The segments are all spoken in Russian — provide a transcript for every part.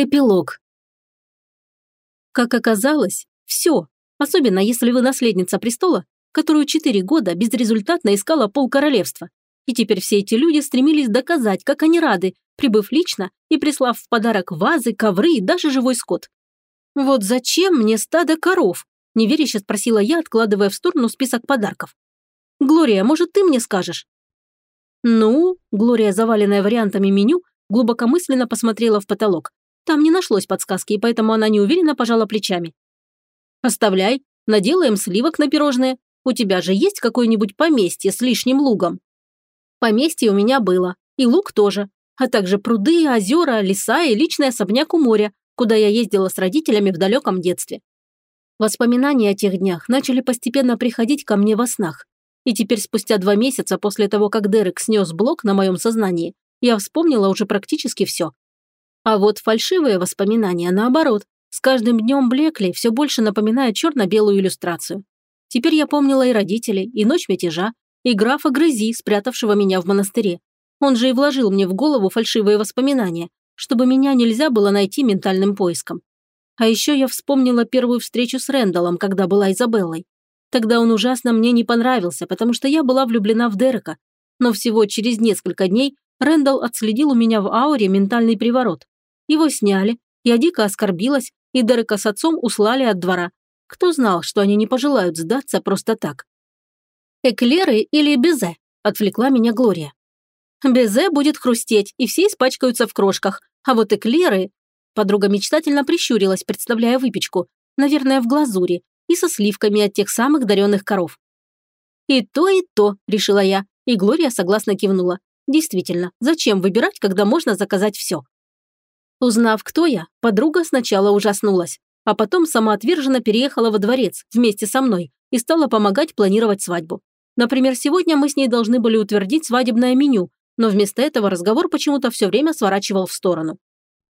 Эпилог. Как оказалось, все, особенно если вы наследница престола, которую четыре года безрезультатно искала полкоролевства. И теперь все эти люди стремились доказать, как они рады, прибыв лично и прислав в подарок вазы, ковры и даже живой скот. «Вот зачем мне стадо коров?» – неверяще спросила я, откладывая в сторону список подарков. «Глория, может, ты мне скажешь?» «Ну?» – Глория, заваленная вариантами меню, глубокомысленно посмотрела в потолок. Там не нашлось подсказки, и поэтому она неуверенно пожала плечами. «Оставляй, наделаем сливок на пирожные. У тебя же есть какое-нибудь поместье с лишним лугом?» Поместье у меня было, и луг тоже, а также пруды, озера, леса и личный особняк у моря, куда я ездила с родителями в далеком детстве. Воспоминания о тех днях начали постепенно приходить ко мне во снах. И теперь, спустя два месяца после того, как Дерек снес блок на моем сознании, я вспомнила уже практически все. А вот фальшивые воспоминания, наоборот, с каждым днем блекли, все больше напоминая черно-белую иллюстрацию. Теперь я помнила и родителей, и ночь мятежа, и графа Грызи, спрятавшего меня в монастыре. Он же и вложил мне в голову фальшивые воспоминания, чтобы меня нельзя было найти ментальным поиском. А еще я вспомнила первую встречу с Рэндаллом, когда была Изабеллой. Тогда он ужасно мне не понравился, потому что я была влюблена в Дерека. Но всего через несколько дней Рэндалл отследил у меня в ауре ментальный приворот. Его сняли, я дико оскорбилась, и Дерека с отцом услали от двора. Кто знал, что они не пожелают сдаться просто так? «Эклеры или безе?» – отвлекла меня Глория. «Безе будет хрустеть, и все испачкаются в крошках, а вот эклеры...» Подруга мечтательно прищурилась, представляя выпечку, наверное, в глазури, и со сливками от тех самых даренных коров. «И то, и то», – решила я, и Глория согласно кивнула. «Действительно, зачем выбирать, когда можно заказать все?» Узнав, кто я, подруга сначала ужаснулась, а потом самоотверженно переехала во дворец вместе со мной и стала помогать планировать свадьбу. Например, сегодня мы с ней должны были утвердить свадебное меню, но вместо этого разговор почему-то все время сворачивал в сторону.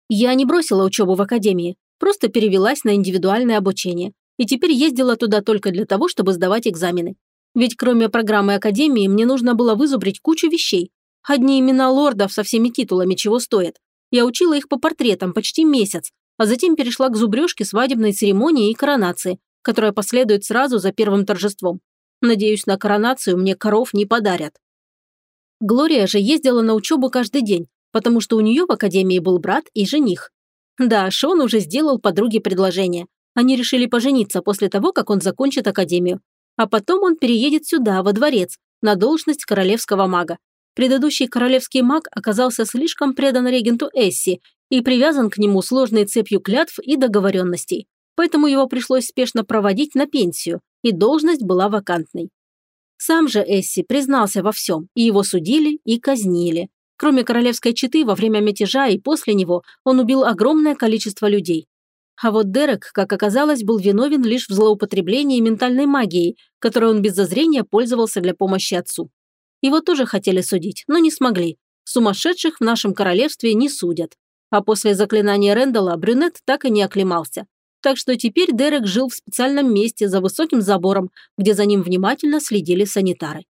Я не бросила учебу в академии, просто перевелась на индивидуальное обучение и теперь ездила туда только для того, чтобы сдавать экзамены. Ведь кроме программы академии мне нужно было вызубрить кучу вещей. Одни имена лордов со всеми титулами чего стоят, я учила их по портретам почти месяц, а затем перешла к зубрежке свадебной церемонии и коронации, которая последует сразу за первым торжеством. Надеюсь, на коронацию мне коров не подарят. Глория же ездила на учебу каждый день, потому что у нее в академии был брат и жених. Да, Шон уже сделал подруге предложение. Они решили пожениться после того, как он закончит академию. А потом он переедет сюда, во дворец, на должность королевского мага. Предыдущий королевский маг оказался слишком предан регенту Эсси и привязан к нему сложной цепью клятв и договоренностей, поэтому его пришлось спешно проводить на пенсию, и должность была вакантной. Сам же Эсси признался во всем, и его судили и казнили. Кроме королевской четы, во время мятежа и после него он убил огромное количество людей. А вот Дерек, как оказалось, был виновен лишь в злоупотреблении ментальной магией, которой он без зазрения пользовался для помощи отцу. Его тоже хотели судить, но не смогли. Сумасшедших в нашем королевстве не судят. А после заклинания Рэндалла брюнет так и не оклемался. Так что теперь Дерек жил в специальном месте за высоким забором, где за ним внимательно следили санитары.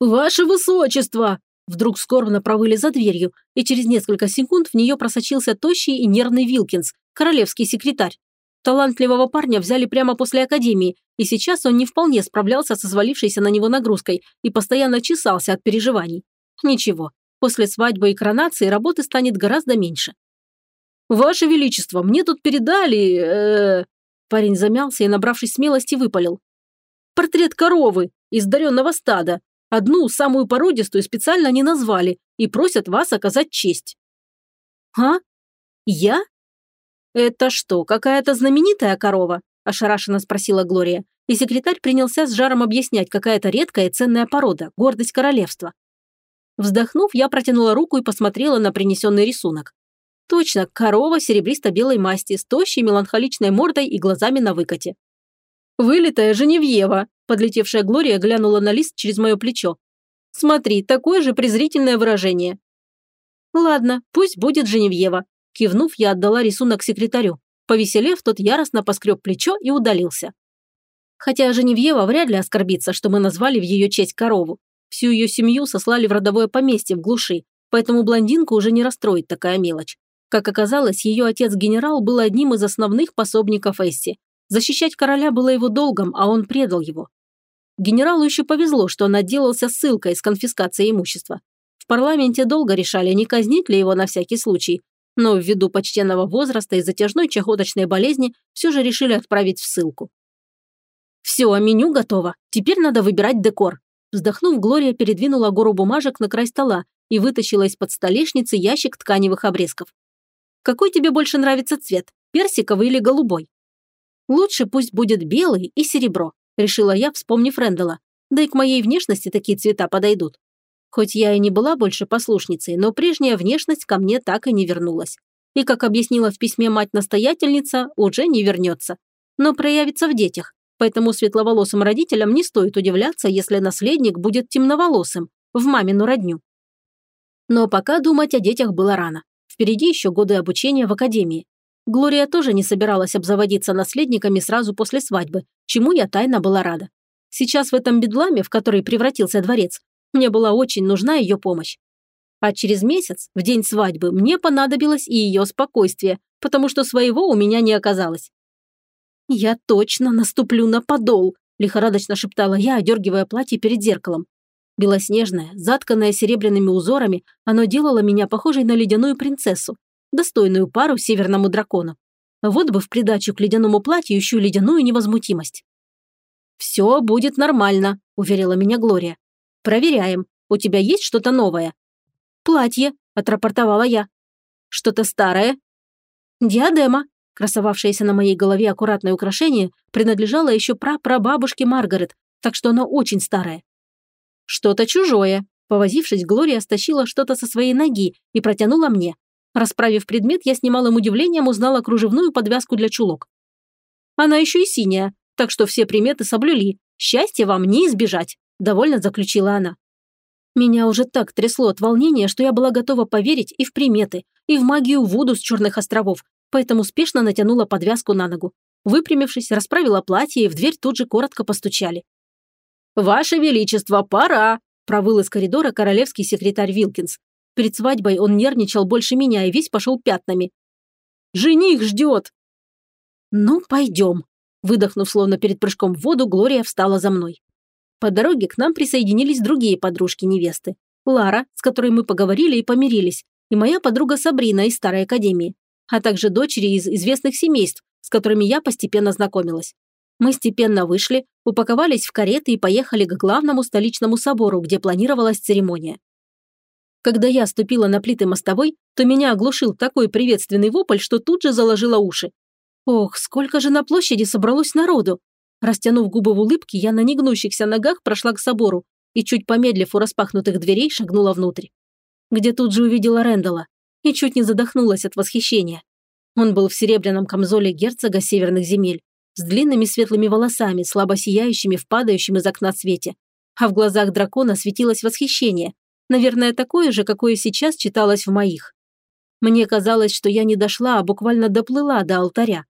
«Ваше высочество!» Вдруг скорбно провыли за дверью, и через несколько секунд в нее просочился тощий и нервный Вилкинс, королевский секретарь. Талантливого парня взяли прямо после академии, и сейчас он не вполне справлялся со свалившейся на него нагрузкой и постоянно чесался от переживаний. Ничего, после свадьбы и коронации работы станет гораздо меньше. «Ваше Величество, мне тут передали...» э Парень замялся и, набравшись смелости, выпалил. «Портрет коровы из даренного стада. Одну, самую породистую, специально не назвали и просят вас оказать честь». «А? Я? «Это что, какая-то знаменитая корова?» – ошарашенно спросила Глория, и секретарь принялся с жаром объяснять, какая то редкая и ценная порода, гордость королевства. Вздохнув, я протянула руку и посмотрела на принесенный рисунок. Точно, корова серебристо-белой масти, с тощей меланхоличной мордой и глазами на выкате. «Вылитая Женевьева!» – подлетевшая Глория глянула на лист через мое плечо. «Смотри, такое же презрительное выражение». «Ладно, пусть будет Женевьева», Кивнув, я отдала рисунок секретарю. Повеселев, тот яростно поскреб плечо и удалился. Хотя Женевьева вряд ли оскорбится, что мы назвали в ее честь корову. Всю ее семью сослали в родовое поместье в глуши, поэтому блондинку уже не расстроит такая мелочь. Как оказалось, ее отец-генерал был одним из основных пособников Эсси. Защищать короля было его долгом, а он предал его. Генералу еще повезло, что он отделался ссылкой с конфискацией имущества. В парламенте долго решали, не казнить ли его на всякий случай, но ввиду почтенного возраста и затяжной чахоточной болезни все же решили отправить в ссылку. «Все, меню готово. Теперь надо выбирать декор». Вздохнув, Глория передвинула гору бумажек на край стола и вытащила из-под столешницы ящик тканевых обрезков. «Какой тебе больше нравится цвет, персиковый или голубой?» «Лучше пусть будет белый и серебро», – решила я, вспомнив Рэндала. «Да и к моей внешности такие цвета подойдут». Хоть я и не была больше послушницей, но прежняя внешность ко мне так и не вернулась. И, как объяснила в письме мать-настоятельница, уже не вернется. Но проявится в детях, поэтому светловолосым родителям не стоит удивляться, если наследник будет темноволосым, в мамину родню. Но пока думать о детях было рано. Впереди еще годы обучения в академии. Глория тоже не собиралась обзаводиться наследниками сразу после свадьбы, чему я тайно была рада. Сейчас в этом бедламе, в который превратился дворец, мне была очень нужна ее помощь. А через месяц, в день свадьбы, мне понадобилось и ее спокойствие, потому что своего у меня не оказалось. «Я точно наступлю на подол», – лихорадочно шептала я, одергивая платье перед зеркалом. Белоснежное, затканное серебряными узорами, оно делало меня похожей на ледяную принцессу, достойную пару северному дракону. Вот бы в придачу к ледяному платью еще ледяную невозмутимость. «Все будет нормально», – уверила меня Глория. «Проверяем. У тебя есть что-то новое?» «Платье», – отрапортовала я. «Что-то старое?» «Диадема», красовавшееся на моей голове аккуратное украшение, принадлежало еще прапрабабушке Маргарет, так что оно очень старое. «Что-то чужое», Повозившись, Глория стащила что-то со своей ноги и протянула мне. Расправив предмет, я с немалым удивлением узнала кружевную подвязку для чулок. Она еще и синяя, так что все приметы соблюли. Счастья вам не избежать довольно заключила она. Меня уже так трясло от волнения, что я была готова поверить и в приметы, и в магию Вуду с Черных островов, поэтому спешно натянула подвязку на ногу. Выпрямившись, расправила платье, и в дверь тут же коротко постучали. «Ваше Величество, пора!» – провыл из коридора королевский секретарь Вилкинс. Перед свадьбой он нервничал больше меня и весь пошел пятнами. «Жених ждет!» «Ну, пойдем!» Выдохнув, словно перед прыжком в воду, Глория встала за мной. По дороге к нам присоединились другие подружки невесты. Лара, с которой мы поговорили и помирились, и моя подруга Сабрина из Старой Академии, а также дочери из известных семейств, с которыми я постепенно знакомилась. Мы степенно вышли, упаковались в кареты и поехали к главному столичному собору, где планировалась церемония. Когда я ступила на плиты мостовой, то меня оглушил такой приветственный вопль, что тут же заложила уши. Ох, сколько же на площади собралось народу! Растянув губы в улыбке, я на негнущихся ногах прошла к собору и, чуть помедлив у распахнутых дверей, шагнула внутрь. Где тут же увидела Рэндала и чуть не задохнулась от восхищения. Он был в серебряном камзоле герцога северных земель, с длинными светлыми волосами, слабо сияющими в падающем из окна свете. А в глазах дракона светилось восхищение, наверное, такое же, какое сейчас читалось в моих. Мне казалось, что я не дошла, а буквально доплыла до алтаря.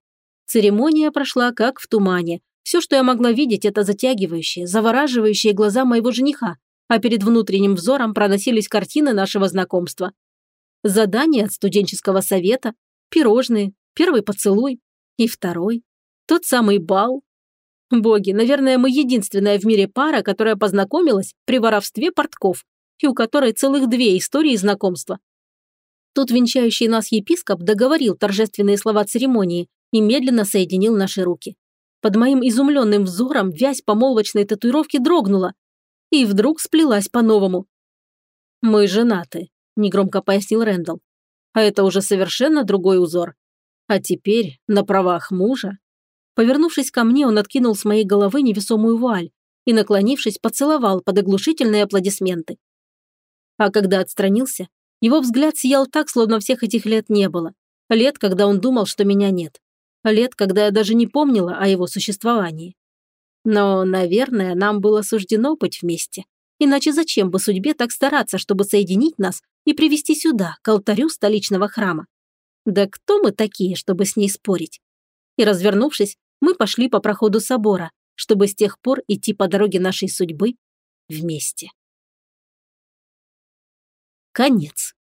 Церемония прошла как в тумане, все, что я могла видеть, это затягивающие, завораживающие глаза моего жениха, а перед внутренним взором проносились картины нашего знакомства. Задание от студенческого совета, пирожные, первый поцелуй и второй, тот самый бал. Боги, наверное, мы единственная в мире пара, которая познакомилась при воровстве портков и у которой целых две истории знакомства. Тут венчающий нас епископ договорил торжественные слова церемонии и медленно соединил наши руки. Под моим изумленным взором вязь помолвочной татуировки дрогнула и вдруг сплелась по-новому. «Мы женаты», – негромко пояснил Рэндалл. «А это уже совершенно другой узор. А теперь на правах мужа». Повернувшись ко мне, он откинул с моей головы невесомую вуаль и, наклонившись, поцеловал под оглушительные аплодисменты. А когда отстранился, его взгляд сиял так, словно всех этих лет не было. Лет, когда он думал, что меня нет лет, когда я даже не помнила о его существовании. Но, наверное, нам было суждено быть вместе. Иначе зачем бы судьбе так стараться, чтобы соединить нас и привести сюда, к алтарю столичного храма? Да кто мы такие, чтобы с ней спорить? И развернувшись, мы пошли по проходу собора, чтобы с тех пор идти по дороге нашей судьбы вместе. Конец.